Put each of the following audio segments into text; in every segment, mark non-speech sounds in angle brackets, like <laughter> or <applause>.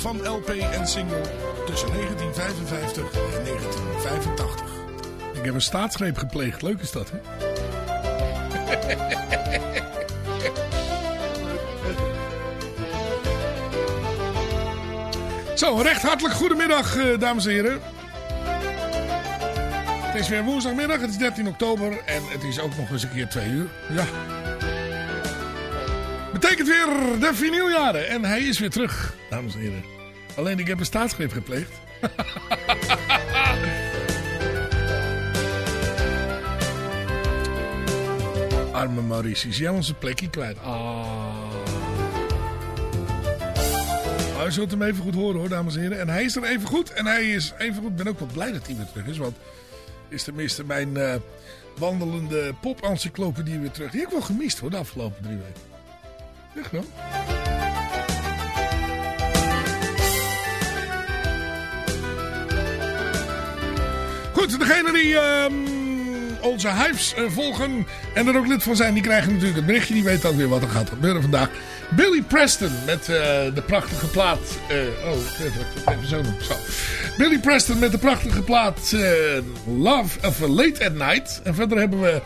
Van LP en single tussen 1955 en 1985. Ik heb een staatsgreep gepleegd. Leuk is dat, hè? <laughs> Zo, recht hartelijk goedemiddag, eh, dames en heren. Het is weer woensdagmiddag, het is 13 oktober en het is ook nog eens een keer 2 uur. Ja. Betekent weer de vinyljaren en hij is weer terug, dames en heren. Alleen ik heb een staatsgreep gepleegd. <laughs> Arme Maurice, jij onze plekje kwijt? Ah. Je zult hem even goed horen hoor, dames en heren. En hij is er even goed. En hij is even goed. Ik ben ook wel blij dat hij weer terug is. Want is tenminste mijn eh, wandelende pop-encyclopedie weer terug. Die heb ik wel gemist hoor, de afgelopen drie weken. Echt wel. Goed, degene die ehm, onze hypes eh, volgen en er ook lid van zijn, die krijgen natuurlijk het berichtje. Die weten ook weer wat er gaat gebeuren vandaag. Billy Preston met eh, de prachtige plaat. eh, oh, even, even zo doen. Zo. Billy Preston met de prachtige plaat Love of Late at Night. En verder hebben we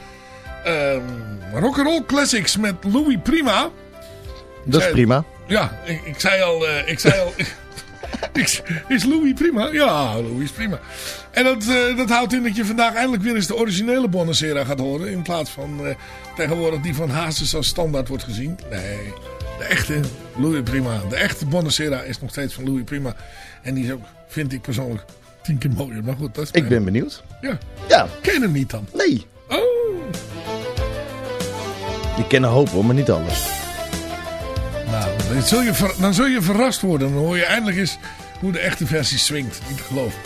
ehm Rock'n'Roll Classics met Louis Prima. Dat is prima. Ja, ik, ik zei al... ik zei al <laughs> <laughs> is, is Louis prima? Ja, Louis is prima. En dat, eh, dat houdt in dat je vandaag eindelijk weer eens de originele Bonacera gaat horen. In plaats van eh, tegenwoordig die van Hazes als standaard wordt gezien. Nee, de echte Louis Prima. De echte Bonacera is nog steeds van Louis Prima. En die is ook, vind ik persoonlijk, tien keer mooier. Maar goed, dat is Ik ben benieuwd. Ja, Ja, ken je hem niet dan? nee. Oh, Ik ken een hoop hoor, maar niet alles. Dan zul, je ver- dan zul je verrast worden. Dan hoor je eindelijk eens hoe de echte versie swingt. Niet te geloven.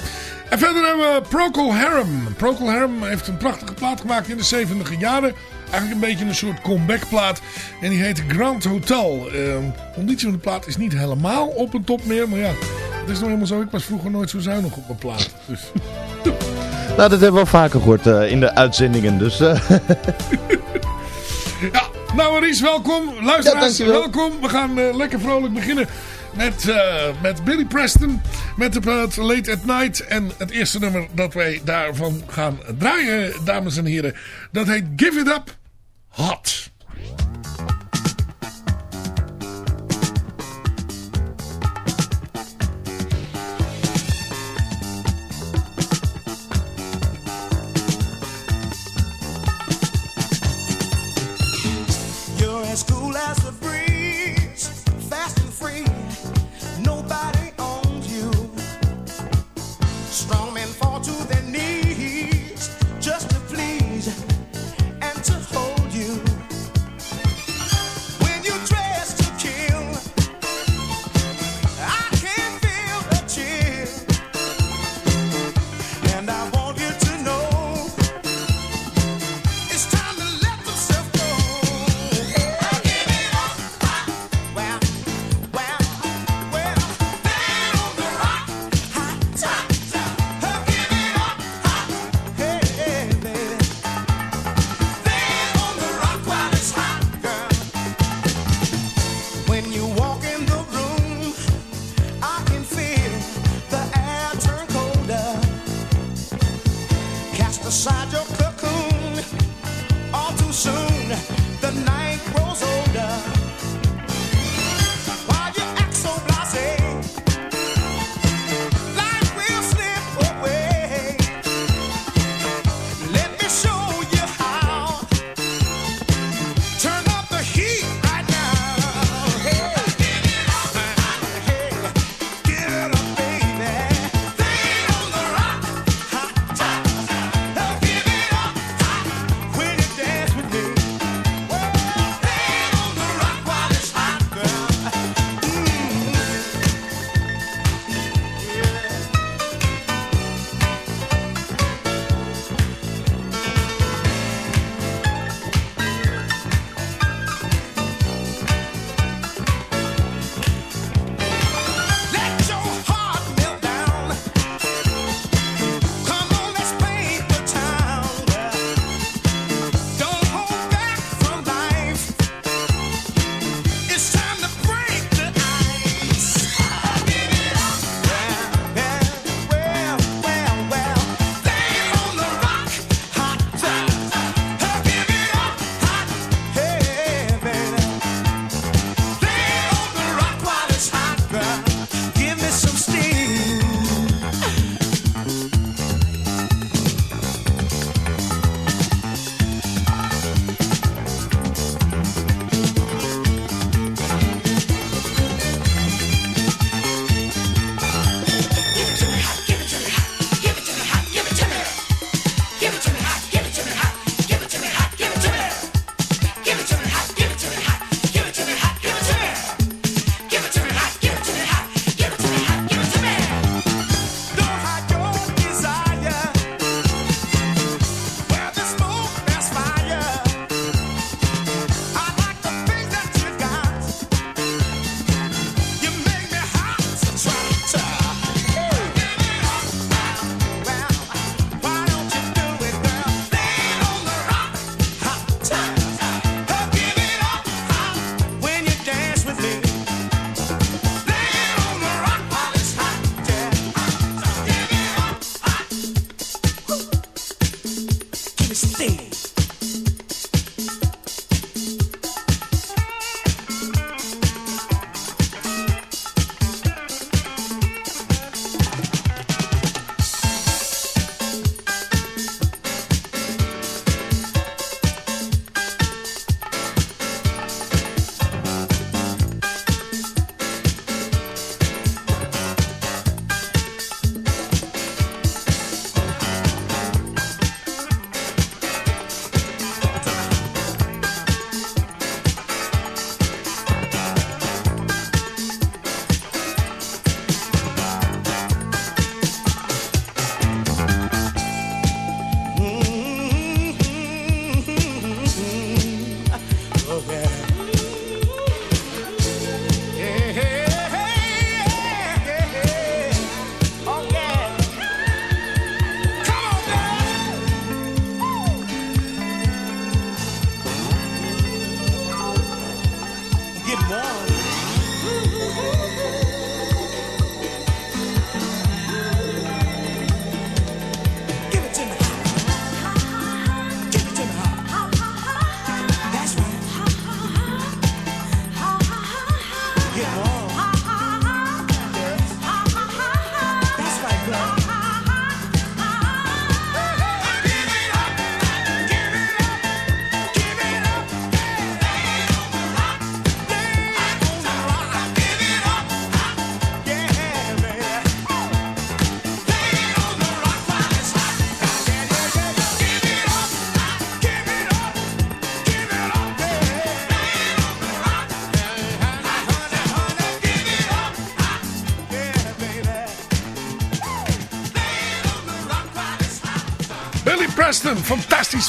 En verder hebben we Procol Harum. Procol Harum heeft een prachtige plaat gemaakt in de 70 jaren. Eigenlijk een beetje een soort comeback plaat. En die heet Grand Hotel. Ehm, De conditie van de plaat is niet helemaal op een top meer. Maar ja, het is nog helemaal zo. Ik was vroeger nooit zo zuinig op mijn plaat. Dus <laughs> Nou, dat hebben we al vaker gehoord eh, in de uitzendingen. Dus eh, <laughs> Ja, nou Maurice, welkom. Luisteraars, welkom. We gaan eh, lekker vrolijk beginnen met, eh, met Billy Preston. Met de plaat Late at Night. En het eerste nummer dat wij daarvan gaan draaien, dames en heren. Dat heet Give It Up Hot.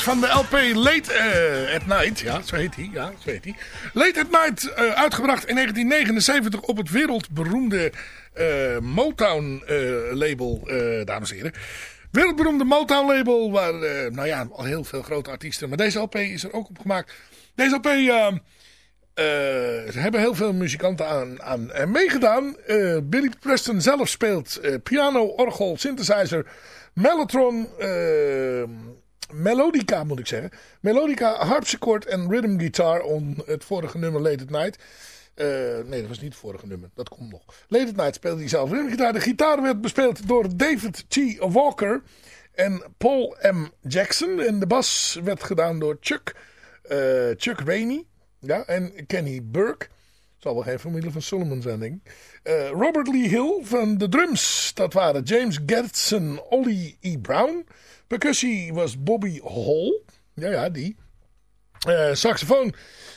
van de LP Late eh, at Night. Ja, zo heet hij. Ja, zo heet hij. Late at Night, eh, uitgebracht in 1979 op het wereldberoemde eh, Motown-label, dames en heren. Wereldberoemde Motown-label, waar, nou ja, al heel veel grote artiesten. Maar deze LP is er ook op gemaakt. Deze LP... Uh, hebben heel veel muzikanten aan, aan meegedaan. Uh, Billy Preston zelf speelt piano, orgel, synthesizer, mellotron, melodica moet ik zeggen. Melodica, harpsichord en rhythm guitar on het vorige nummer Late at Night. Eh, nee, dat was niet het vorige nummer. Dat komt nog. Late at Night speelde hij zelf rhythm gitaar. De gitaar werd bespeeld door David T. Walker en Paul M. Jackson. En de bas werd gedaan door Chuck, eh, Chuck Rainey ja, en Kenny Burke. Zal wel geen familie van Solomon zijn, denk ik. Eh, Robert Lee Hill van de drums. Dat waren James Gertson, Ollie E. Brown. Percussie was Bobby Hall. Ja, ja, die. Eh, saxofoon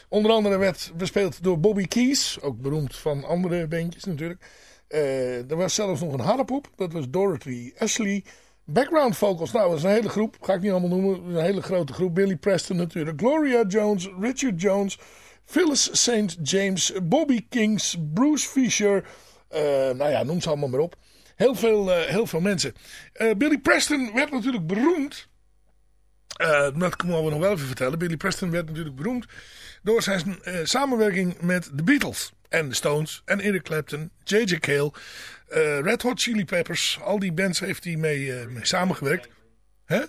onder andere werd bespeeld door Bobby Keys. Ook beroemd van andere bandjes natuurlijk. Eh, er was zelfs nog een harpoep. Dat was Dorothy Ashley. Background vocals. Nou, dat is een hele groep. Ga ik niet allemaal noemen. Een hele grote groep. Billy Preston natuurlijk. Gloria Jones. Richard Jones. Phyllis St. James. Bobby Kings. Bruce Fisher. eh, nou ja, noem ze allemaal maar op. Heel veel, eh, heel veel mensen. Eh, Billy Preston werd natuurlijk beroemd. Eh, dat kunnen we nog wel even vertellen. Billy Preston werd natuurlijk beroemd door zijn eh, samenwerking met de Beatles. En de Stones en Eric Clapton, J.J. Cale, eh, Red Hot Chili Peppers. Al die bands heeft hij mee, eh, mee samengewerkt. Hè?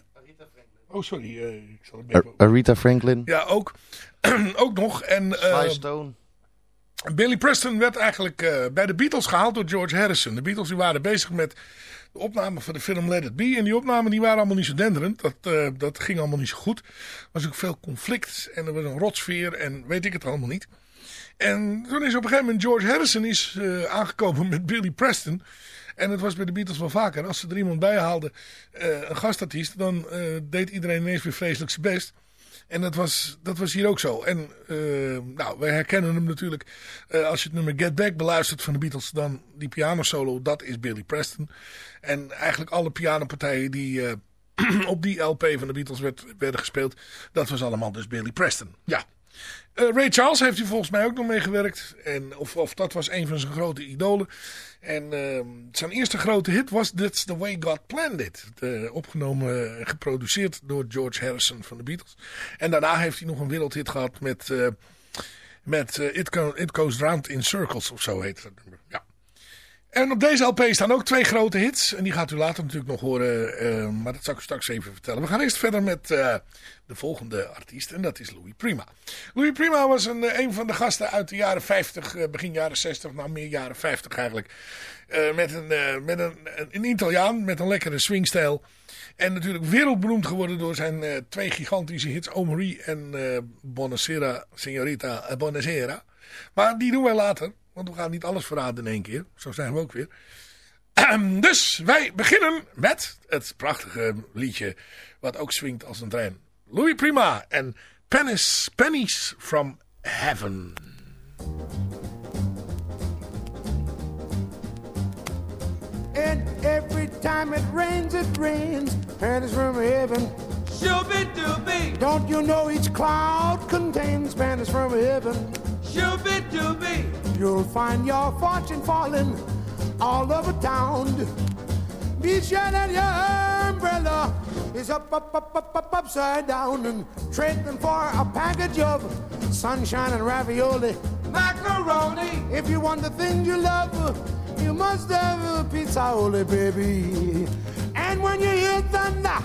Oh, sorry. eh, ik zal het Ar-. Aretha Franklin. Ja, ook, <clears throat> ook nog. En eh, Sly Stone. Billy Preston werd eigenlijk eh, bij de Beatles gehaald door George Harrison. De Beatles die waren bezig met de opname van de film Let It Be. En die opnamen die waren allemaal niet zo denderend. Dat, eh, dat ging allemaal niet zo goed. Er was ook veel conflict en er was een rotsfeer en weet ik het allemaal niet. En toen is op een gegeven moment George Harrison is, eh, aangekomen met Billy Preston. En het was bij de Beatles wel vaker. Als ze er iemand bij haalden, een gastartiest, dan deed iedereen ineens weer vreselijk zijn best. En dat was, dat was hier ook zo. En eh, nou, wij herkennen hem natuurlijk. eh, als je het nummer Get Back beluistert van de Beatles, dan die pianosolo, dat is Billy Preston. En eigenlijk alle pianopartijen die eh, <clears throat> op die LP van de Beatles werd, werden gespeeld, dat was allemaal dus Billy Preston. Ja. Eh, Ray Charles heeft hij volgens mij ook nog meegewerkt. En, of, of dat was een van zijn grote idolen. En ehm, zijn eerste grote hit was That's the Way God Planned It. Eh, opgenomen en geproduceerd door George Harrison van de Beatles. En daarna heeft hij nog een wereldhit gehad met, eh, met eh, It, It Goes Round in Circles of zo heet dat nummer. En op deze LP staan ook twee grote hits. En die gaat u later natuurlijk nog horen. eh, maar dat zal ik u straks even vertellen. We gaan eerst verder met eh, de volgende artiest. En dat is Louis Prima. Louis Prima was een, eh, een van de gasten uit de jaren 50, eh, begin jaren 60. Nou, meer jaren 50 eigenlijk. Met een, met een, een, Italiaan met een lekkere swingstijl. En natuurlijk wereldberoemd geworden door zijn twee gigantische hits. O Marie en Buonasera, Signorita Buonasera. Maar die doen wij later. Want we gaan niet alles verraden in één keer. Zo zijn we ook weer. Ahem, Dus wij beginnen met het prachtige liedje. Wat ook swingt als een trein. Louis Prima en Pennies, Pennies from Heaven. And every time it rains, it rains. Pennies from heaven. Shooby dooby, Don't you know each cloud contains pennies from heaven? Shooby dooby, You'll find your fortune falling all over town. Be sure that your umbrella is up, up, up, up, up, upside down and trade them for a package of sunshine and ravioli. macaroni, If you want the things you love, you must have a pizza, holy baby. And when you hear thunder,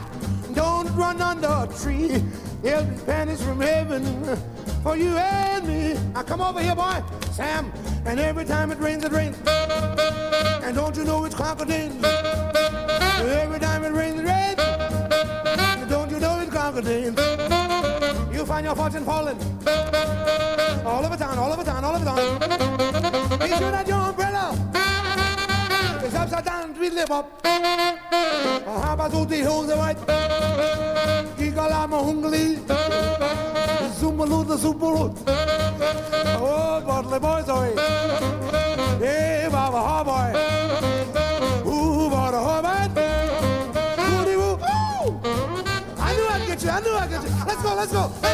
don't run under a tree. There'll be pennies from heaven for you and me. Now come over here, boy, Sam. And every time it rains, it rains. And don't you know it's crocodile? Every time it rains, it rains. And don't you know it's crocodile? You find your fortune falling all over town, all over town, all over town. Be sure that your umbrella Amsterdam we live up. op. Hebben zo die hoze uit. Kijk al aan mijn hongli. Zoemeloed, de zoemeloed. Oh, wat le boy zo. Hey, waar we hoboy. Oeh, waar de hoboy. Oeh, oeh. I knew I'd get you, I knew I'd get you. Let's go, let's go.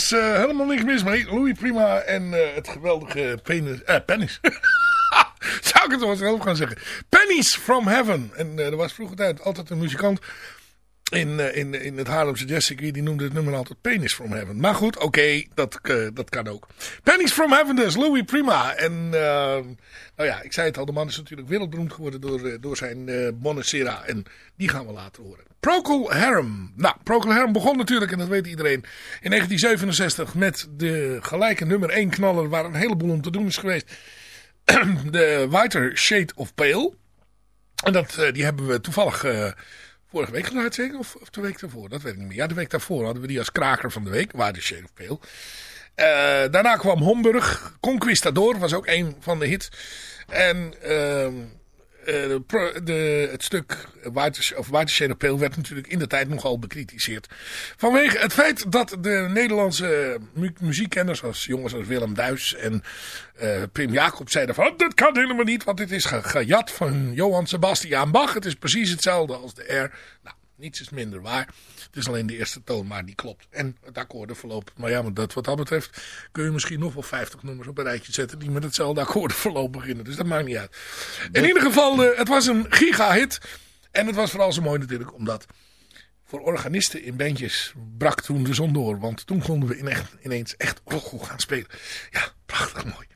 Is eh, helemaal niks mis mee. Louis prima en eh, het geweldige penis, eh, penis. <laughs> Zou ik het wel zelf gaan zeggen. Pennies from Heaven. En eh, er was vroeger tijd altijd een muzikant in, eh, in, in het Haarlemse jazzcircuit. Die noemde het nummer altijd Penis from Heaven. Maar goed, oké, dat, eh, dat kan ook. Pennies from Heaven dus, Louis Prima. En eh, nou ja, ik zei het al, de man is natuurlijk wereldberoemd geworden door, door zijn eh Bonacera. En die gaan we later horen. Procol Harum. Nou, Procol Harum begon natuurlijk, en dat weet iedereen, in 1967 met de gelijke nummer 1 knaller waar een heleboel om te doen is geweest. <clears throat> de Whiter Shade of Pale. En dat, die hebben we toevallig vorige week gedraaid, zeker? Of, of de week daarvoor? Dat weet ik niet meer. Ja, de week daarvoor hadden we die als kraker van de week. Whiter Shade of Pale. Eh, daarna kwam Homburg. Conquistador was ook een van de hits. En ehm, eh, pro- de, het stuk Pale werd natuurlijk in de tijd nogal bekritiseerd. Vanwege het feit dat de Nederlandse mu muziekkenners, zoals jongens als Willem Duis en eh, Pim Jacob zeiden van, "Oh, dit kan helemaal niet, want dit is ge- gejat van Johann Sebastian Bach. Het is precies hetzelfde als de R. Nou, niets is minder waar. Het is alleen de eerste toon maar die klopt. En het akkoordenverloop. Maar ja, maar dat, wat dat betreft kun je misschien nog wel 50 nummers op een rijtje zetten die met hetzelfde akkoordenverloop beginnen. Dus dat maakt niet uit. In ieder geval, eh, het was een giga-hit. En het was vooral zo mooi natuurlijk omdat voor organisten in bandjes brak toen de zon door. Want toen konden we in echt, ineens echt orgel gaan spelen. Ja, prachtig mooi.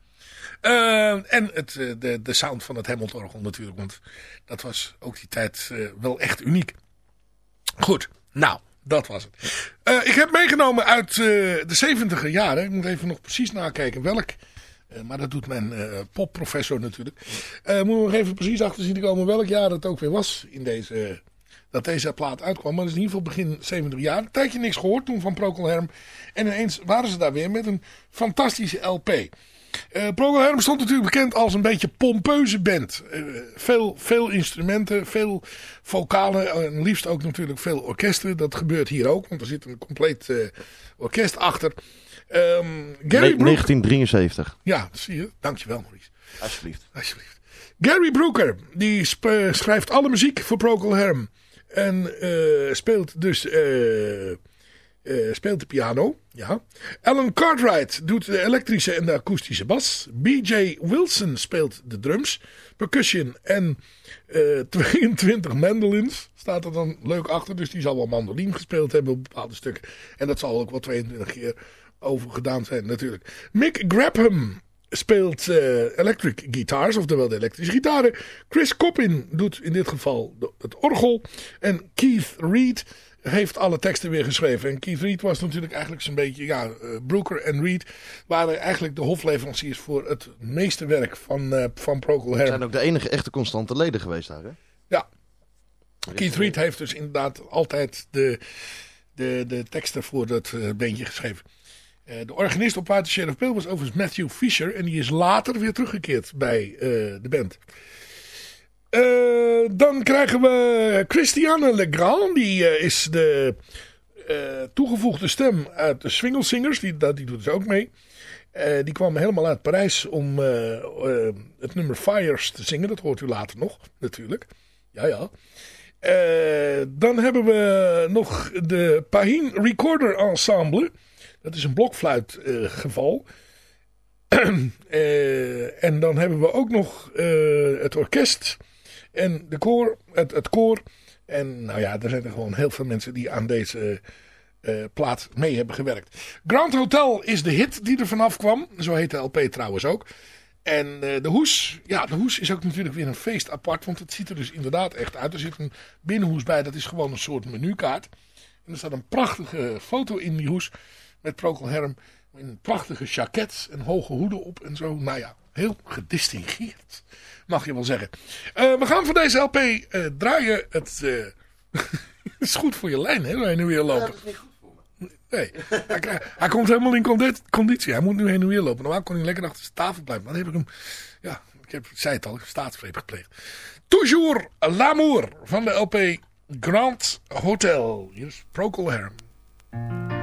Eh, en het, eh, de, de sound van het Hamilton-orgel natuurlijk. Want dat was ook die tijd wel echt uniek. Goed, nou, dat was het. Eh, ik heb meegenomen uit eh, de 70 jaren. Ik moet even nog precies nakijken welk. Eh, maar dat doet mijn popprofessor natuurlijk. Eh moet nog even precies achter zien komen welk jaar het ook weer was in deze, dat deze plaat uitkwam. Maar dat is in ieder geval begin 70 jaar. Een tijdje niks gehoord toen van Procol Harum. En ineens waren ze daar weer met een fantastische LP. Eh Procol Harum stond natuurlijk bekend als een beetje pompeuze band. Eh, veel, veel instrumenten, veel vocalen en liefst ook natuurlijk veel orkesten. Dat gebeurt hier ook, want er zit een compleet eh, orkest achter. Ehm, Gary Ne- Brook, 1973. ja, zie je. Dankjewel Maurice. Alsjeblieft. Alsjeblieft. Gary Brooker, die schrijft alle muziek voor Procol Harum. En speelt dus speelt de piano. Ja. Alan Cartwright doet de elektrische en de akoestische bas. B.J. Wilson speelt de drums, percussion en eh <laughs> 22 mandolins. Staat er dan leuk achter. Dus die zal wel mandolin gespeeld hebben op bepaalde stukken. En dat zal ook wel 22 keer over gedaan zijn natuurlijk. Mick Grabham speelt eh, electric guitars, oftewel de elektrische gitaren. Chris Coppin doet in dit geval de- het orgel. En Keith Reed heeft alle teksten weer geschreven. En Keith Reed was natuurlijk eigenlijk zo'n beetje... Ja, eh, Brooker en Reed waren eigenlijk de hofleveranciers voor het meeste werk van, eh van Procol Ze Harum. zijn ook de enige echte constante leden geweest daar, hè? Ja. Keith Reed heeft dus inderdaad altijd de, de, de teksten voor dat beentje geschreven. Eh, de organist op Shade of Pale was overigens Matthew Fisher. En die is later weer teruggekeerd bij eh, de band. Eh, dan krijgen we Christiane Legrand. Die is de toegevoegde stem uit de Swingle Singers. Die, die doet dus ook mee. Die kwam helemaal uit Parijs om het nummer Fires te zingen. Dat hoort u later nog, natuurlijk. Ja, ja. Dan hebben we nog de Pahin Recorder Ensemble. Dat is een blokfluitgeval. <clears throat> Eh, en dan hebben we ook nog eh, het orkest en de koor, het, het koor. En nou ja, er zijn er gewoon heel veel mensen die aan deze eh, plaat mee hebben gewerkt. Grand Hotel is de hit die er vanaf kwam. Zo heet de LP trouwens ook. En eh, de hoes, ja, de hoes is ook natuurlijk weer een feest apart. Want het ziet er dus inderdaad echt uit. Er zit een binnenhoes bij, dat is gewoon een soort menukaart. En er staat een prachtige foto in die hoes met Procol Harum. In prachtige jacket en hoge hoeden op en zo. Nou ja, heel gedistingeerd, mag je wel zeggen. Eh, we gaan voor deze LP eh, draaien. Het eh, <laughs> is goed voor je lijn, hè, heen en weer lopen. is niet goed voor me. Nee, hij, komt helemaal in condi- conditie. Hij moet nu heen en weer lopen. Normaal kon hij lekker achter zijn tafel blijven. Maar dan heb ik hem, ja, ik, heb, ik zei het al, ik heb staatsgreep gepleegd. Toujours l'amour van de LP Grand Hotel. Hier is Procol Harum.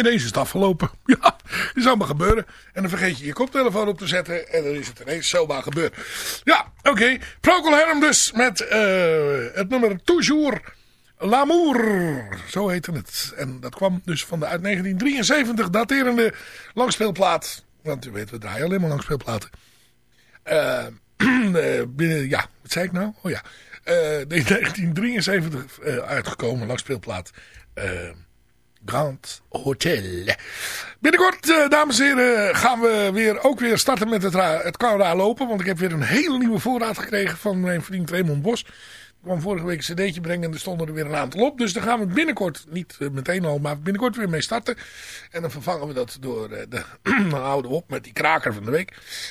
Ineens is het afgelopen. <laughs> Ja, dat zou maar gebeuren. En dan vergeet je je koptelefoon op te zetten en dan is het ineens zomaar gebeurd. Ja, oké. Procol Harum dus met eh, het nummer Toujours L'amour. Zo heette het. En dat kwam dus van de uit 1973 daterende langspeelplaat. Want u weet, we draaien alleen maar langspeelplaten. Eh, <clears throat> binnen, ja, wat zei ik nou? Oh ja. Eh, in 1973 eh, uitgekomen langspeelplaat. Grand Hotel. Binnenkort, eh, dames en heren, gaan we weer, ook weer starten met het, het lopen. Want ik heb weer een hele nieuwe voorraad gekregen van mijn vriend Raymond Bos. Ik kwam vorige week een cd'tje brengen en er stonden er weer een aantal op. Dus daar gaan we binnenkort, niet eh, meteen al, maar binnenkort weer mee starten. En dan vervangen we dat door, eh, de, <clears throat> dan houden we op met die kraker van de week.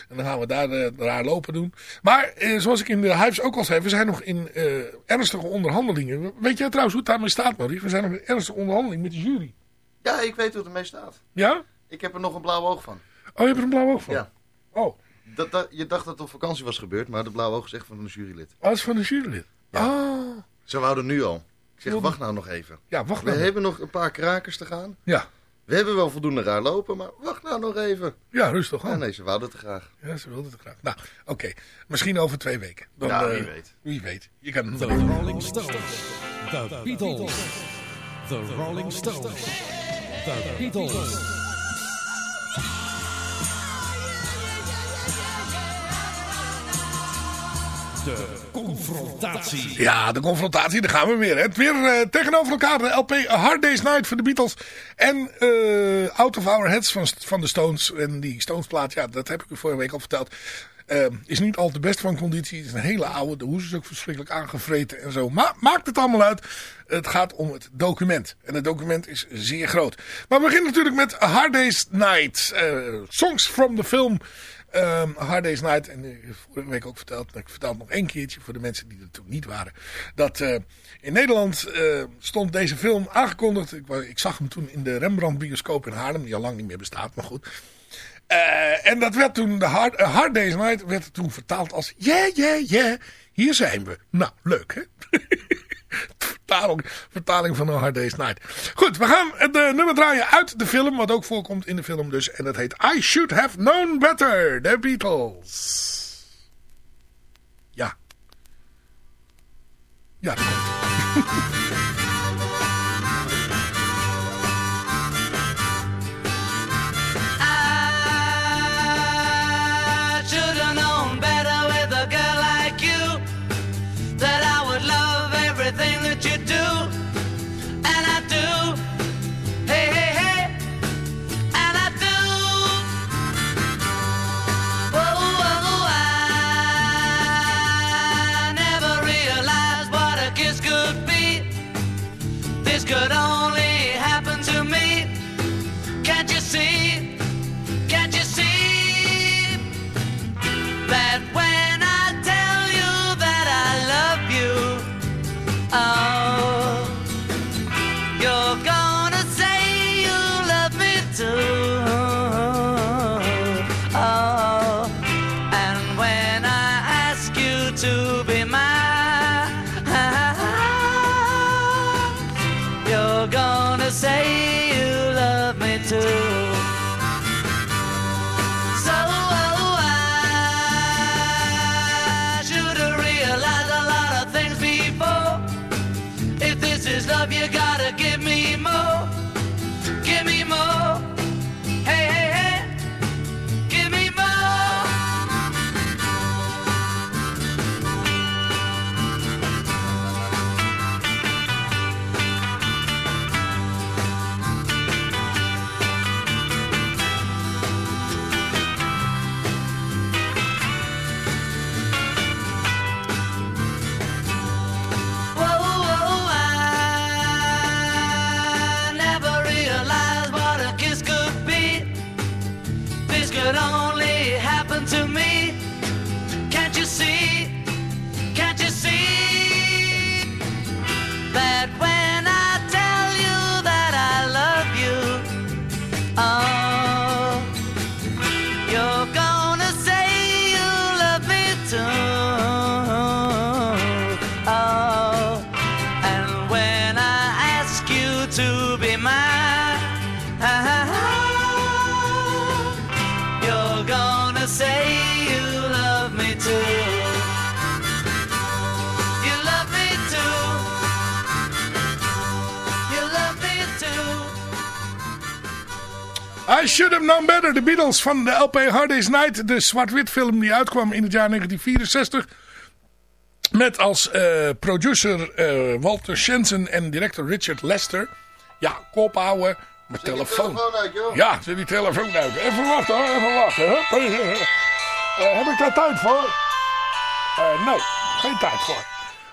En dan gaan we daar, eh, daar lopen doen. Maar eh, zoals ik in de Hives ook al zei, we zijn nog in eh, ernstige onderhandelingen. Weet jij trouwens hoe het daarmee staat, Maurice? We zijn nog in ernstige onderhandeling met de jury. Ja, ik weet hoe het ermee staat. Ja? Ik heb er nog een blauw oog van. Oh, je hebt er een blauw oog van? Ja. Oh, Dat, dat, je dacht dat het op vakantie was gebeurd, maar de blauwe oog is echt van een jurylid. oh, is van de jurylid. Oh, Ze wouden nu al. Ik zeg, wacht nou nog even. ja, wacht We nou. hebben nog een paar krakers te gaan. Ja. We hebben wel voldoende raar lopen, maar wacht nou nog even. ja, rustig Ja, aan. nee, ze wouden het te graag. Ja, ze wilde het graag. Nou, oké. Misschien over twee weken. Dan, Ja, wie eh, weet. Wie weet. Je kan het The nooit. Rolling Stones. The Beatles. The Rolling Stones. The Beatles. De confrontatie. Ja, de confrontatie, daar gaan we weer. Het weer eh, tegenover elkaar de LP A Hard Day's Night van de Beatles. En eh Out of Our Heads van, van de Stones. En die Stones plaat, ja, dat heb ik u vorige week al verteld. eh, is niet al te best van conditie. Het is een hele oude. De hoes is ook verschrikkelijk aangevreten en zo. Maar maakt het allemaal uit. Het gaat om het document. En het document is zeer groot. Maar we beginnen natuurlijk met Hard Day's Night. Eh, songs from the film Ehm A Hard Day's Night. En heb vorige week ook verteld. Ik vertel het nog één keertje voor de mensen die er toen niet waren. Dat eh, in Nederland eh, stond deze film aangekondigd. Ik, ik zag hem toen in de Rembrandt bioscoop in Haarlem. Die al lang niet meer bestaat, maar goed. En dat werd toen, de Hard, Hard Day's Night werd toen vertaald als... Yeah, yeah, yeah, hier zijn we. Nou, leuk hè? <laughs> vertaling, van A Hard Day's Night. Goed, we gaan het eh, nummer draaien uit de film. Wat ook voorkomt in de film dus. En dat heet I Should Have Known Better. The Beatles. Ja. Ja, love, you gotta Beatles van de LP Hard Day's Night. De zwart-wit film die uitkwam in het jaar 1964. Met als eh, producer eh, Walter Shenson en director Richard Lester. Ja, kop houden. Mijn telefoon. Ja, zet die telefoon uit. Even wachten hoor, even wachten. Eh, heb ik daar tijd voor? Nee, geen tijd voor.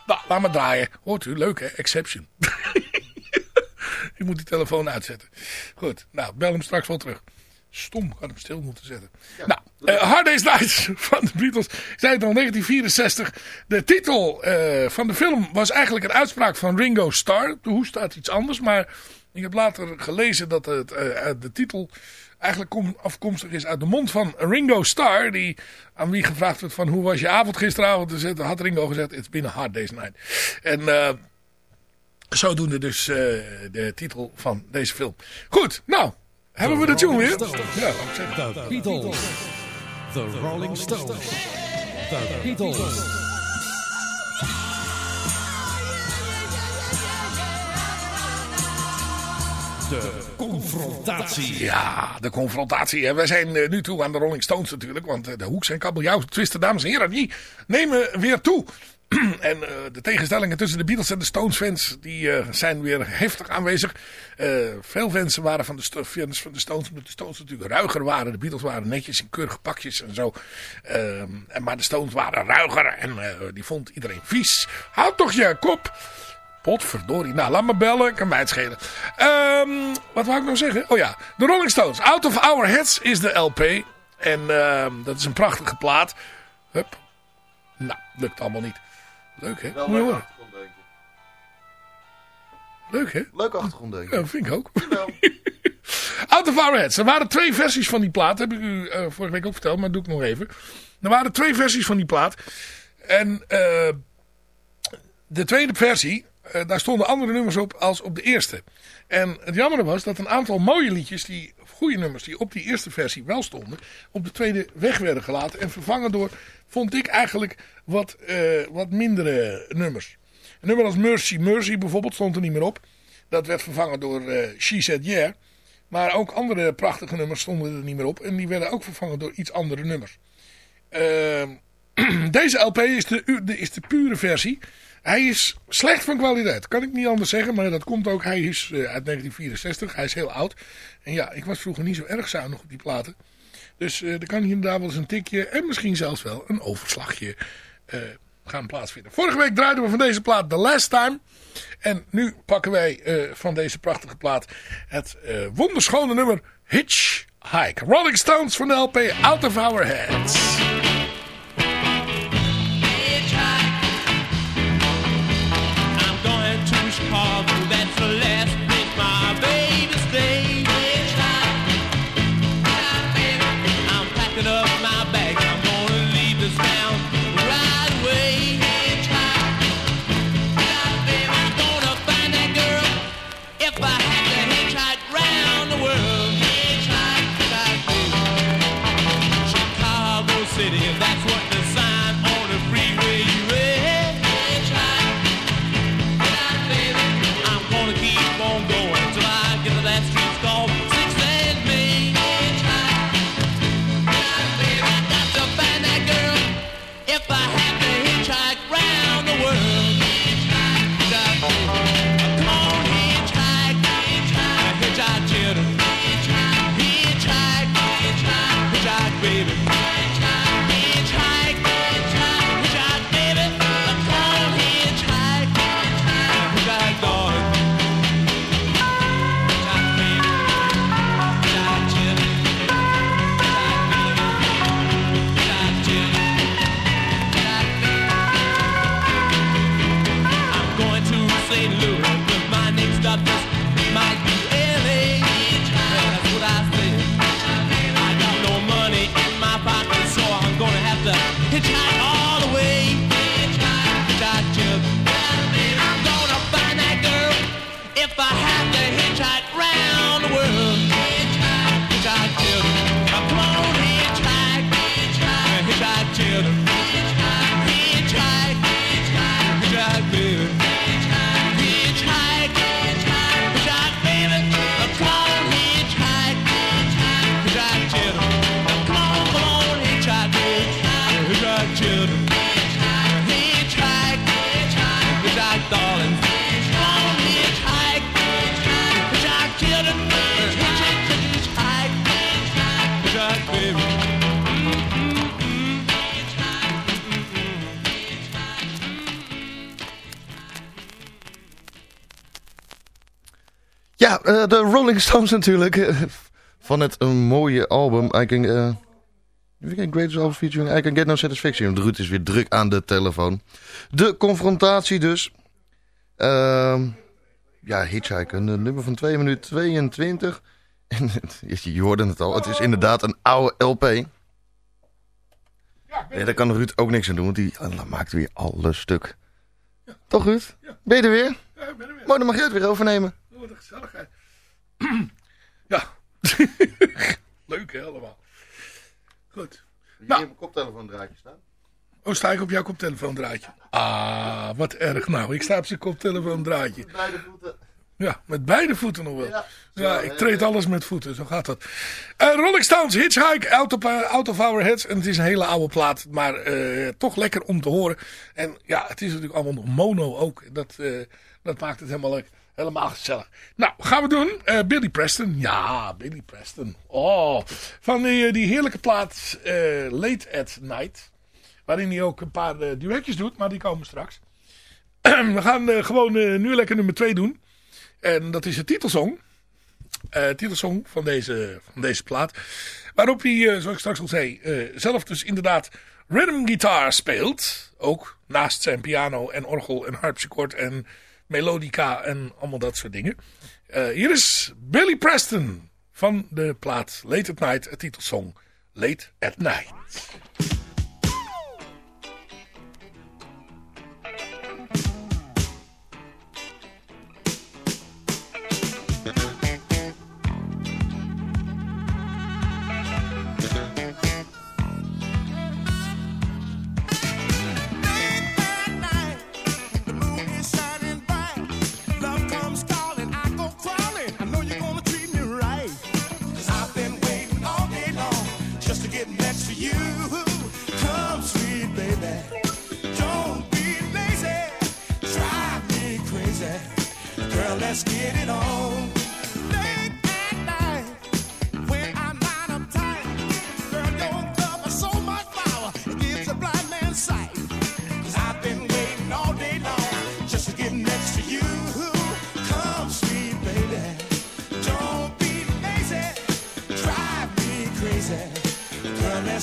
Nou, laat maar draaien. Hoort u, leuk hè? Exception. <laughs> Ik moet die telefoon uitzetten. Goed, nou, bel hem straks wel terug. Stom, had hem stil moeten zetten. nou, eh, Hard Day's Night van de Beatles. Zei het al, 1964. De titel eh, van de film was eigenlijk een uitspraak van Ringo Starr. De hoe staat iets anders, maar ik heb later gelezen dat het, eh, de titel eigenlijk kom, afkomstig is uit de mond van Ringo Starr. Die, aan wie gevraagd werd van hoe was je avond gisteravond. Dus had Ringo gezegd, it's been a hard day's night. En... Zodoende dus de titel van deze film. Goed, nou, hebben we de tune weer? Ja. The Beatles. The Rolling Stones. The Beatles. De confrontatie. Ja, de confrontatie. hè. Wij zijn eh, nu toe aan de Rolling Stones natuurlijk. Want eh, de hoeks en kabeljauw twisten, dames en heren, die nemen weer toe. <clears throat> en eh, de tegenstellingen tussen de Beatles en de Stones fans, die eh, zijn weer heftig aanwezig. Eh, veel fans waren van de, fans van de Stones, omdat de Stones natuurlijk ruiger waren. De Beatles waren netjes in keurige pakjes en zo. Ehm, en, maar de Stones waren ruiger en die vond iedereen vies. Houd toch je kop. Potverdorie. Nou, laat me bellen. Kan mij het schelen. Ehm, wat wou ik nou zeggen? Oh ja. De Rolling Stones. Out of Our Heads is de LP. En ehm, dat is een prachtige plaat. Hup. Nou, lukt allemaal niet. Leuk hè? Wel Moet je leuk horen. achtergronddeuntje. Leuk hè? Leuk achtergronddeuntje. Ja, vind ik ook. <laughs> Out of Our Heads. Er waren twee versies van die plaat. Heb ik u eh, vorige week ook verteld, maar dat doe ik nog even. Er waren twee versies van die plaat. En eh, de tweede versie, eh, daar stonden andere nummers op als op de eerste. En het jammer was dat een aantal mooie liedjes, die goede nummers die op die eerste versie wel stonden, op de tweede weg werden gelaten. En vervangen door, vond ik eigenlijk, wat, eh, wat mindere nummers. Een nummer als Mercy Mercy bijvoorbeeld stond er niet meer op. Dat werd vervangen door eh, She Said Yeah. Maar ook andere prachtige nummers stonden er niet meer op. En die werden ook vervangen door iets andere nummers. Ehm, <clears throat> deze LP is de- is de pure versie. Hij is slecht van kwaliteit. Kan ik niet anders zeggen. Maar dat komt ook. Hij is eh, uit 1964. Hij is heel oud. En ja, ik was vroeger niet zo erg zuinig op die platen. Dus eh, er kan hier inderdaad wel eens een tikje. En misschien zelfs wel een overslagje eh, gaan plaatsvinden. Vorige week draaiden we van deze plaat The Last Time. En nu pakken wij van deze prachtige plaat het wonderschone nummer Hitchhike. Rolling Stones van de LP Out of Our Heads. Rolling Stones natuurlijk. eh, <laughs> van het een mooie album. I can, eh can Greatest Album featuring I Can Get No Satisfaction. Ruud is weer druk aan de telefoon. De confrontatie dus. Ehm ja, Hitchhiker. Een nummer van 2 minuten 22. <laughs> En je hoorde het al. Het is inderdaad een oude LP. Ja, daar kan Ruud ook niks aan doen. Want die eh, maakt weer alles stuk. Toch Ruud? Ben je er weer? Ja, ik ben er weer. Maar dan mag jij het weer overnemen. Oh, Wat een gezelligheid. Ja. <laughs> Leuk hè, allemaal. Goed. Je Nou. hebt een koptelefoon draadje staan. Oh, sta ik op jouw koptelefoon draadje? Ah, wat erg nou. Ik sta op zijn koptelefoon draadje. Beide voeten. Ja, met beide voeten nog wel. Ja, ik treed alles met voeten, zo gaat dat. Eh, Rolling Stones, Hitchhike, Out of, uh, Out of Our Heads. En het is een hele oude plaat, maar eh, toch lekker om te horen. En ja, het is natuurlijk allemaal nog mono ook. Dat, eh, dat maakt het helemaal leuk. Helemaal gezellig. Nou, gaan we doen. Eh, Billy Preston. Ja, Billy Preston. Oh, van die, eh, die heerlijke plaat eh, Late at Night. Waarin hij ook een paar duetjes doet, maar die komen straks. <clears throat> we gaan gewoon nu lekker nummer 2 doen. En dat is de titelsong. Titelsong van deze, van deze plaat. Waarop hij, zoals ik straks al zei, zelf dus inderdaad rhythm guitar speelt. Ook naast zijn piano en orgel en harpsichord en melodica en allemaal dat soort dingen. Eh, hier is Billy Preston van de plaat Late at Night, het titelsong Late at Night. Let's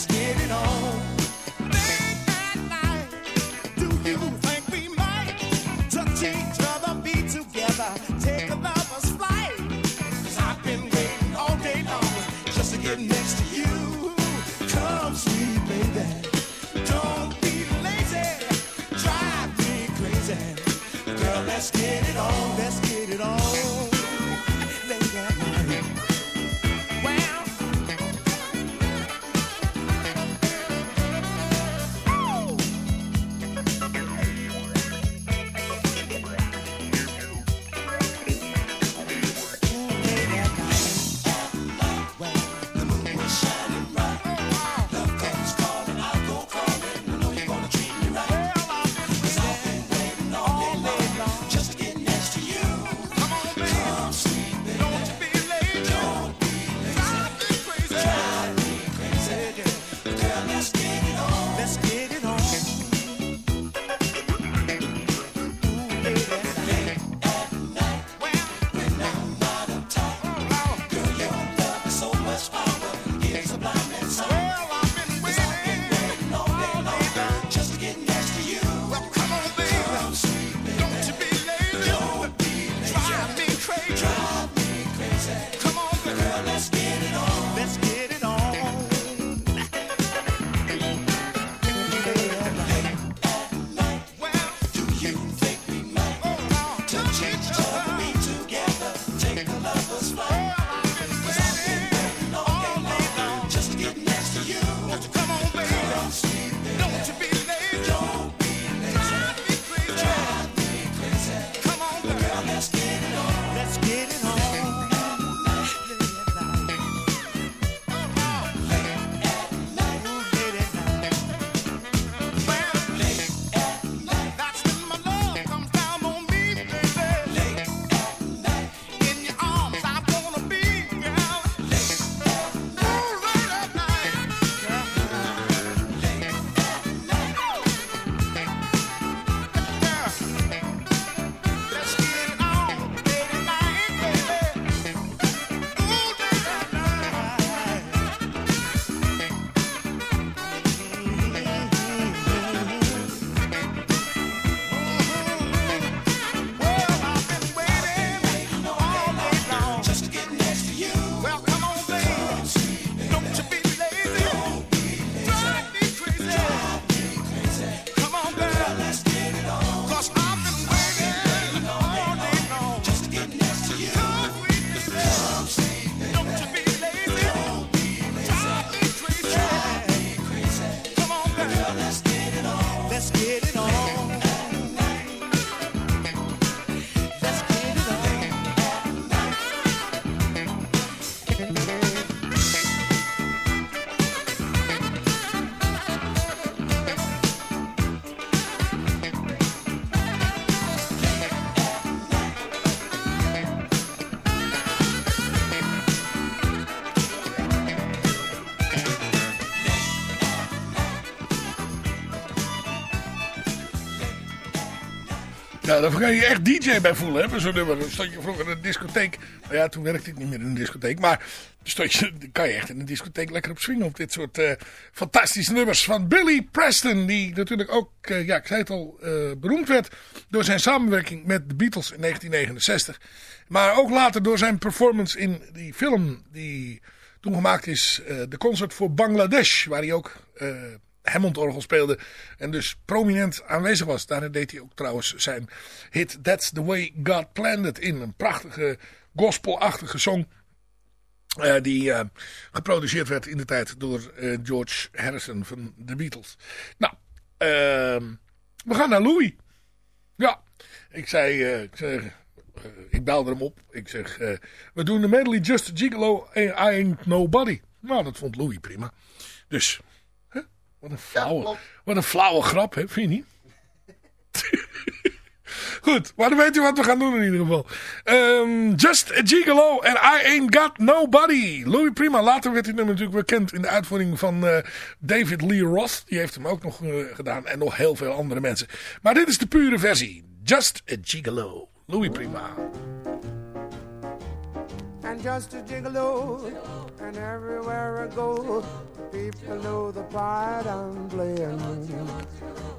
get it on. Daar kan je echt DJ bij voelen, hè? Zo'n nummer. Dan stond je vroeger in een discotheek. Nou ja, toen werkte ik niet meer in een discotheek. Maar stond kan je echt in een discotheek lekker op swingen op dit soort eh, fantastische nummers van Billy Preston. Die natuurlijk ook, eh, ja, ik zei het al, eh, beroemd werd door zijn samenwerking met de Beatles in 1969. Maar ook later door zijn performance in die film die toen gemaakt is, de concert voor Bangladesh. Waar hij ook Hammond-orgel speelde en dus prominent aanwezig was. Daarin deed hij ook trouwens zijn hit That's the Way God Planned It in. Een prachtige gospelachtige song. eh, die eh, geproduceerd werd in de tijd door eh, George Harrison van de Beatles. Nou, ehm, we gaan naar Louis. Ja, ik zei, ik, eh, ik belde hem op. Ik zeg, we doen de medley Just a Gigolo, I Ain't Nobody. Nou, dat vond Louis prima. Dus? Wat een flauwe, wat een flauwe grap, hè? vind je niet? <laughs> Goed, maar dan weet u wat we gaan doen in ieder geval. Ehm, Just a Gigolo and I Ain't Got Nobody. Louis Prima, later werd hij natuurlijk bekend in de uitvoering van eh, David Lee Roth. Die heeft hem ook nog eh, gedaan en nog heel veel andere mensen. Maar dit is de pure versie. Just a Gigolo. Louis Prima. And just a gigolo. And everywhere I go, people know the part I'm playing.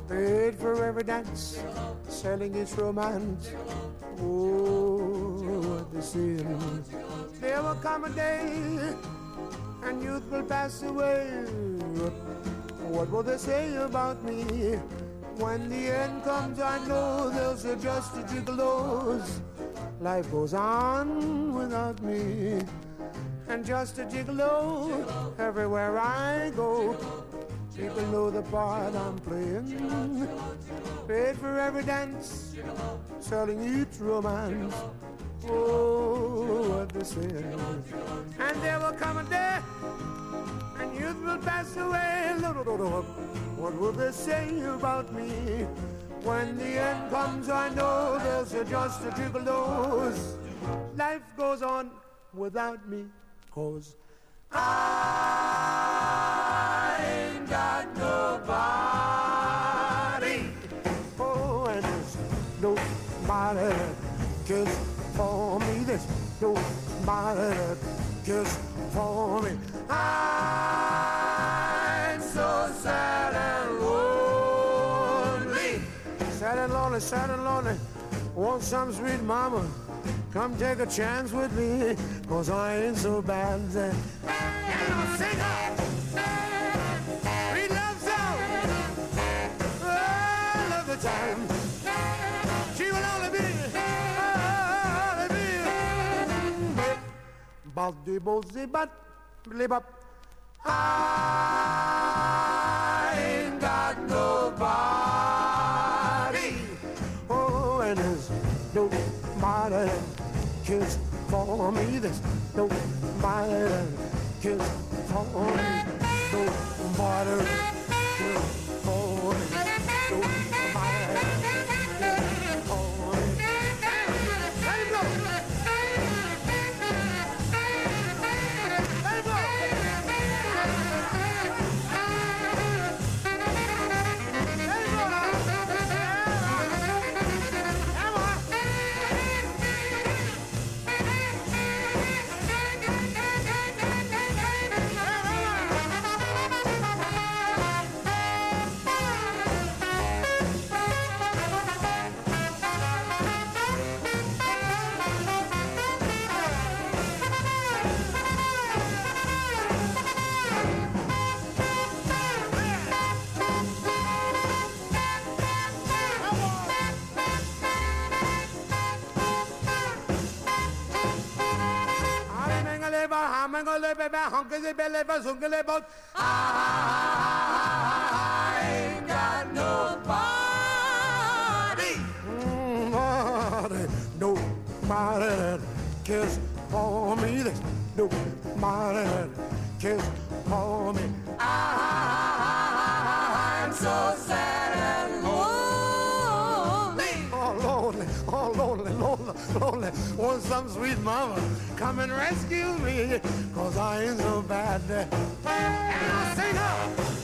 Paid for every dance, selling its romance. Oh, the sin. There will come a day, and youth will pass away. What will they say about me? When the end comes, I know they'll say just a gigolos. Life goes on without me. And just a gigolo everywhere I go. People know the part I'm playing. Paid for every dance, selling each romance. Oh, what they say. And there will come a day, youth will pass away. What will they say about me? When the end comes, I know there's just a gigolos. Life goes on without me, cause I ain't got nobody. Oh, and there's nobody cares for me. There's nobody cares for me. I'm so sad and lonely. Sad and lonely, sad and lonely. Want some sweet mama? Come take a chance with me, cause I ain't so bad. And I'll sing love song. The time. She will only be, only be. Baldi bozi blibop. I ain't got nobody. Oh, and there's nobody that cares for me. There's nobody that cares for me. Nobody cares for me. Nobody I ain't got nobody. Nobody, nobody kiss for me. There's nobody kiss for me. I'm so sad and lonely. Oh, lonely, oh, lonely, lonely, lonely. Want some sweet mama come and rescue me cause I ain't so bad. And I sing up.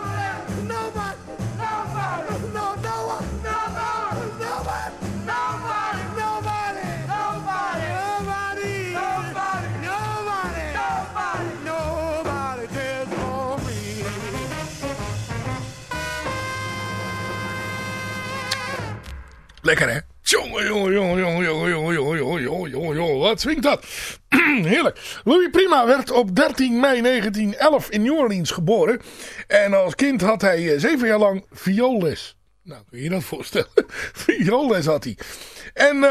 Lekker hè? Jongen, jongen, jongen, jongen, jongen, jongen, jongen, jongen, jongen, jongen, wat swingt dat? Heerlijk. Louis Prima werd op 13 mei 1911 in New Orleans geboren. En als kind had hij eh, zeven jaar lang vioolles. Nou, kun je je dat voorstellen? vioolles had hij. En uh,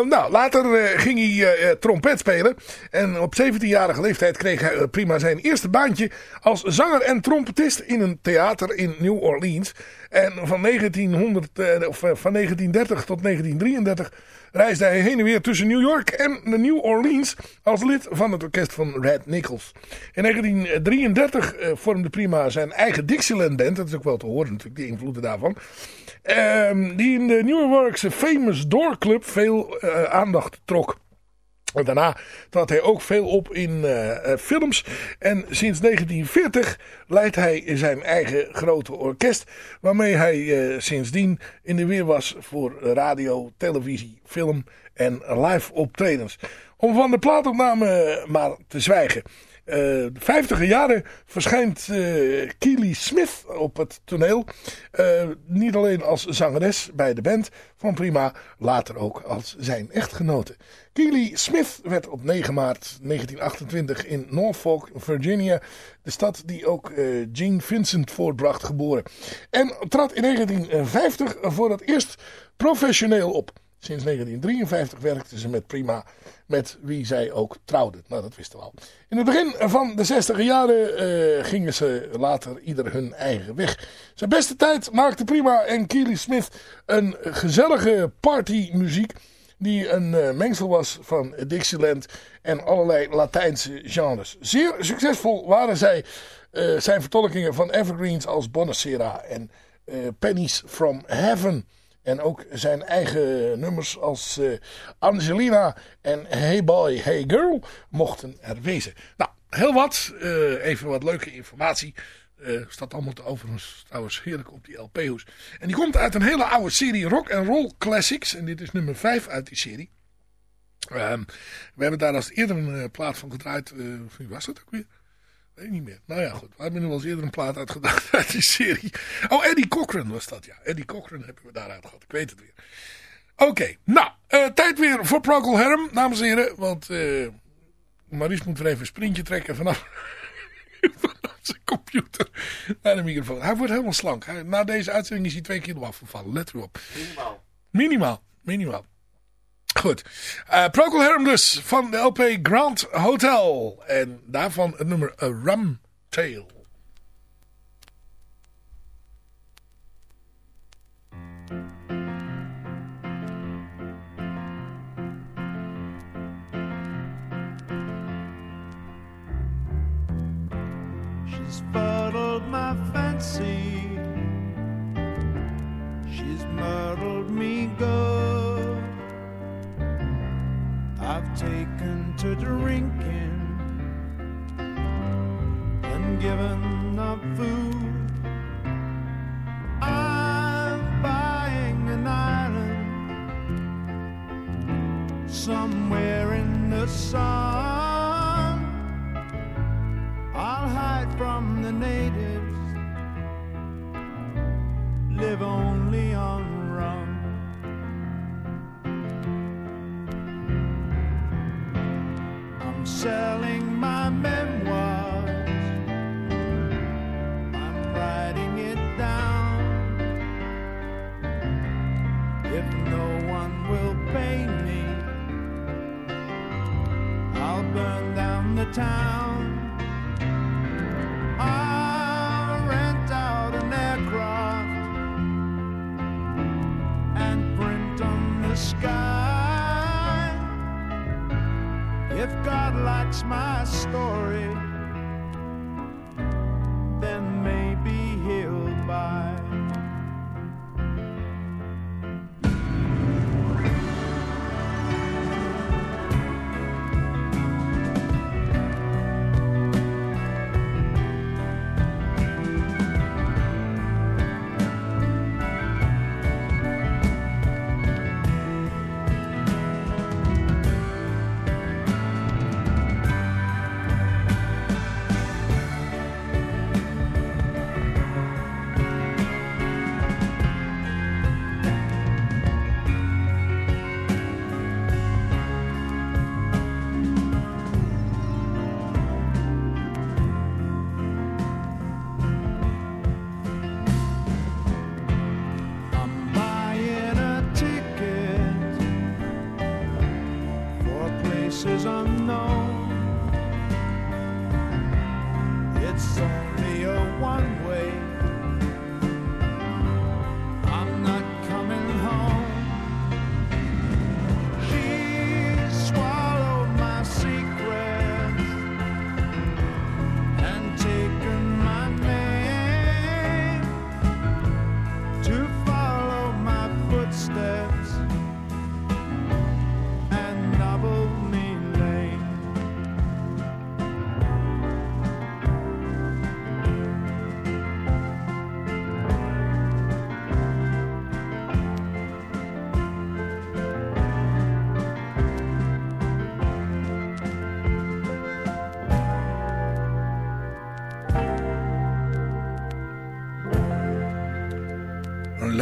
nou, later uh, ging hij uh, trompet spelen. En op 17-jarige leeftijd kreeg hij prima zijn eerste baantje als zanger en trompetist in een theater in New Orleans. En van, 1900, of, van 1930 tot 1933 reisde hij heen en weer tussen New York en New Orleans als lid van het orkest van Red Nichols. In 1933 vormde Prima zijn eigen Dixieland band. Dat is ook wel te horen natuurlijk, die invloeden daarvan. Um, die in de New Yorkse Famous Door Club veel uh, aandacht trok. En daarna trad hij ook veel op in uh, films. En sinds 1940 leidt hij zijn eigen grote orkest. Waarmee hij sindsdien in de weer was voor radio, televisie, film en live optredens. Om van de plaatopname maar te zwijgen. De vijftiger jaren verschijnt uh, Keely Smith op het toneel. Uh, niet alleen als zangeres bij de band van Prima, later ook als zijn echtgenote. Keely Smith werd op 9 maart 1928 in Norfolk, Virginia, de stad die ook Gene Vincent voortbracht, geboren. En trad in 1950 voor het eerst professioneel op. Sinds 1953 werkte ze met Prima, met wie zij ook trouwde. Nou, dat wisten we al. In het begin van de 60 jaren uh, gingen ze later ieder hun eigen weg. Zijn beste tijd maakte Prima en Keely Smith een gezellige partymuziek. Die een uh, mengsel was van Dixieland en allerlei Latijnse genres. Zeer succesvol waren zij uh, zijn vertolkingen van evergreens als Bonacera en Pennies from Heaven. En ook zijn eigen nummers als uh, Angelina en Hey Boy, Hey Girl mochten er wezen. Nou, heel wat. Uh, even wat leuke informatie. Uh, staat allemaal te overigens trouwens heerlijk op die LP-hoes. En die komt uit een hele oude serie Rock and Roll Classics. En dit is nummer 5 uit die serie. Um, we hebben daar als eerder een plaat van gedraaid. wie was dat ook weer? Weet niet meer. Nou ja, goed. We hebben nu wel eens eerder een plaat uitgedaan <laughs> uit die serie. Oh, Eddie Cochran was dat, ja. Eddie Cochran hebben we daaruit gehad. Ik weet het weer. Oké, okay, nou. Uh, tijd weer voor Procol Harum, dames en heren. Want uh, Maurice moet weer even een sprintje trekken vanaf, <laughs> vanaf zijn computer naar de microfoon. Hij wordt helemaal slank. Hij, na deze uitzending is hij twee kilo afgevallen. Let u op. Minimaal. Minimaal. Minimaal. Goed. Uh, Procol Harum dus van de LP Grand Hotel. En daarvan het nummer A Rum Tale. She's fuddled my fancy. She's muddled me good. I've taken to drinking and given up food. I'm buying an island somewhere in the sun.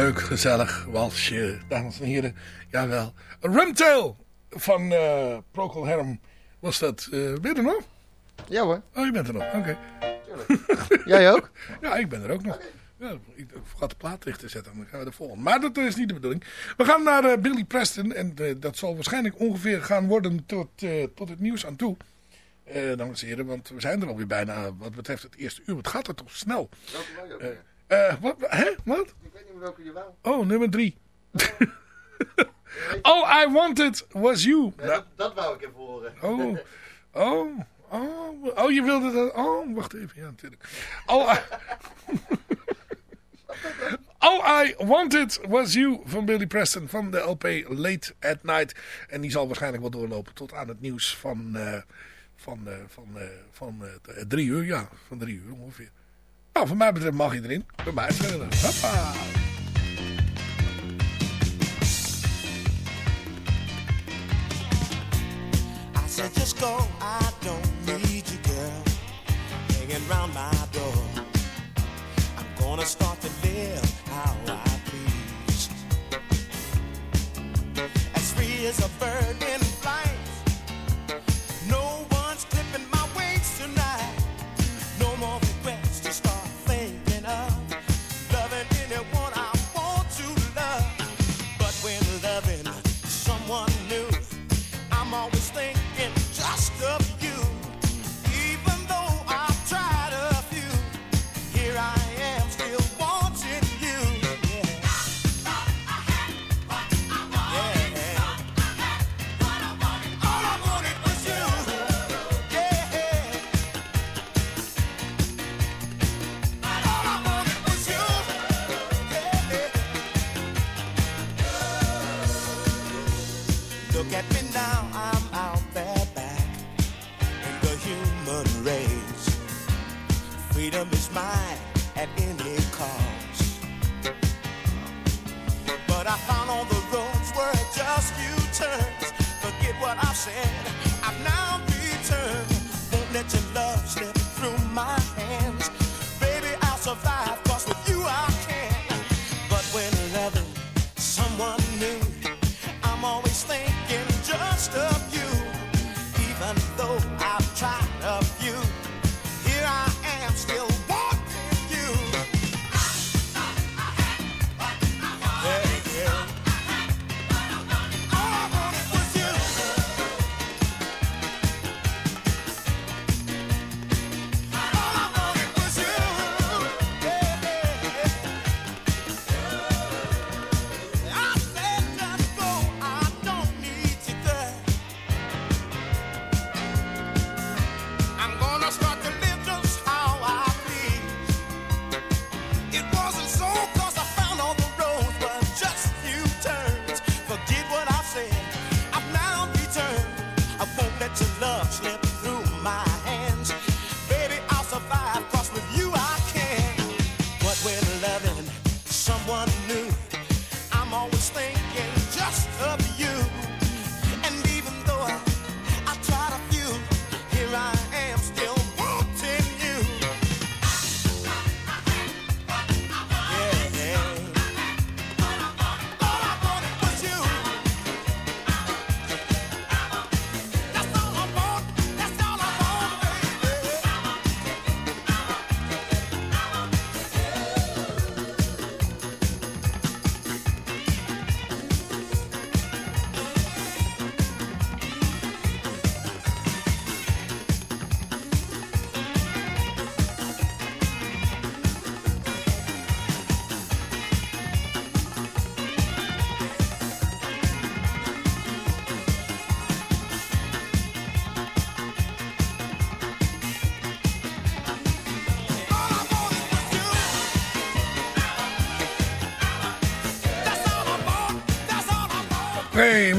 Leuk, gezellig walsje, dames en heren. Jawel. Rumtail van eh Procol Harum was dat. eh ben je er nog? Ja hoor. Oh, je bent er nog. Oké. <laughs> Jij ook? Ja, ik ben er ook nog. Ja, ik vergat de plaat dicht te zetten. Dan gaan we de volgende. Maar dat is niet de bedoeling. We gaan naar eh, Billy Preston. En dat zal waarschijnlijk ongeveer gaan worden tot, eh, tot het nieuws aan toe. Eh dames en heren, want we zijn er alweer bijna wat betreft het eerste uur. Wat gaat het toch snel? Eh, wat? Hè? Wat? Ik weet niet meer welke je wou. Oh, nummer drie. All <laughs> I wanted was you. Nou, dat, dat wou ik even horen. Oh, oh, oh, oh, je wilde dat. Oh, wacht even, ja, natuurlijk. All I, <laughs> All I Wanted Was You van Billy Preston van de LP Late at Night. En die zal waarschijnlijk wel doorlopen tot aan het nieuws van, eh, van, eh, van, van drie uur. Ja, van drie uur ongeveer. Nou, van mij betreft mag je erin. Bij mij is. Hoppa. I said just go, I don't need you, girl. Hanging round my door. I'm gonna start to live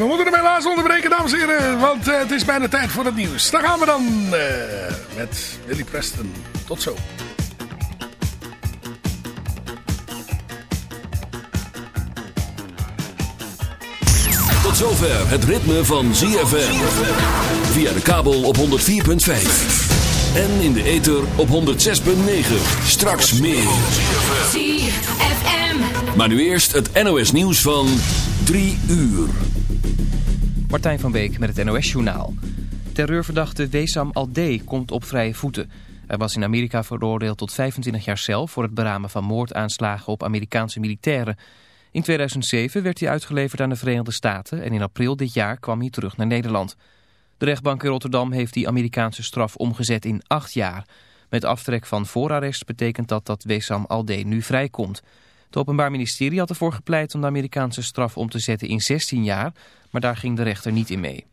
we moeten hem helaas onderbreken, dames en heren. Want eh, het is bijna tijd voor het nieuws. Daar gaan we dan eh, met Willy Preston. Tot zo. Tot zover het ritme van ZFM. Via de kabel op 104.5. En in de ether op 106.9. Straks meer. ZFM. Maar nu eerst het NOS nieuws van 3 uur. Martijn van Beek met het NOS-journaal. Terreurverdachte Wesam Alde komt op vrije voeten. Hij was in Amerika veroordeeld tot 25 jaar cel... voor het beramen van moordaanslagen op Amerikaanse militairen. In 2007 werd hij uitgeleverd aan de Verenigde Staten... en in april dit jaar kwam hij terug naar Nederland. De rechtbank in Rotterdam heeft die Amerikaanse straf omgezet in acht jaar. Met aftrek van voorarrest betekent dat dat Wesam Alde nu vrijkomt. Het Openbaar Ministerie had ervoor gepleit om de Amerikaanse straf om te zetten in 16 jaar... maar daar ging de rechter niet in mee.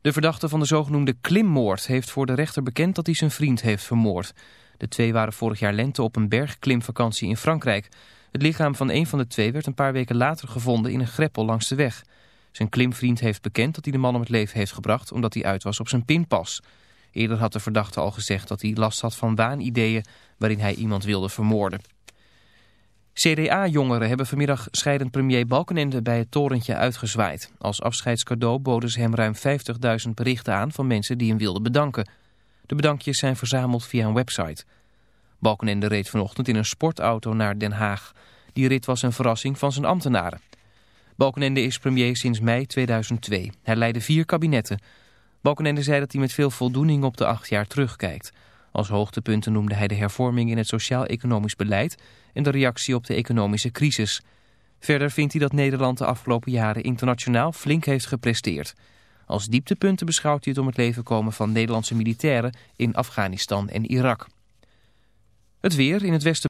De verdachte van de zogenoemde klimmoord heeft voor de rechter bekend dat hij zijn vriend heeft vermoord. De twee waren vorig jaar lente op een bergklimvakantie in Frankrijk. Het lichaam van een van de twee werd een paar weken later gevonden in een greppel langs de weg. Zijn klimvriend heeft bekend dat hij de man om het leven heeft gebracht omdat hij uit was op zijn pinpas. Eerder had de verdachte al gezegd dat hij last had van waanideeën waarin hij iemand wilde vermoorden. CDA-jongeren hebben vanmiddag scheidend premier Balkenende bij het torentje uitgezwaaid. Als afscheidscadeau boden ze hem ruim 50.000 berichten aan van mensen die hem wilden bedanken. De bedankjes zijn verzameld via een website. Balkenende reed vanochtend in een sportauto naar Den Haag. Die rit was een verrassing van zijn ambtenaren. Balkenende is premier sinds mei 2002. Hij leidde vier kabinetten. Balkenende zei dat hij met veel voldoening op de acht jaar terugkijkt. Als hoogtepunten noemde hij de hervorming in het sociaal-economisch beleid en de reactie op de economische crisis. Verder vindt hij dat Nederland de afgelopen jaren internationaal flink heeft gepresteerd. Als dieptepunten beschouwt hij het om het leven komen van Nederlandse militairen in Afghanistan en Irak. Het weer in het westen.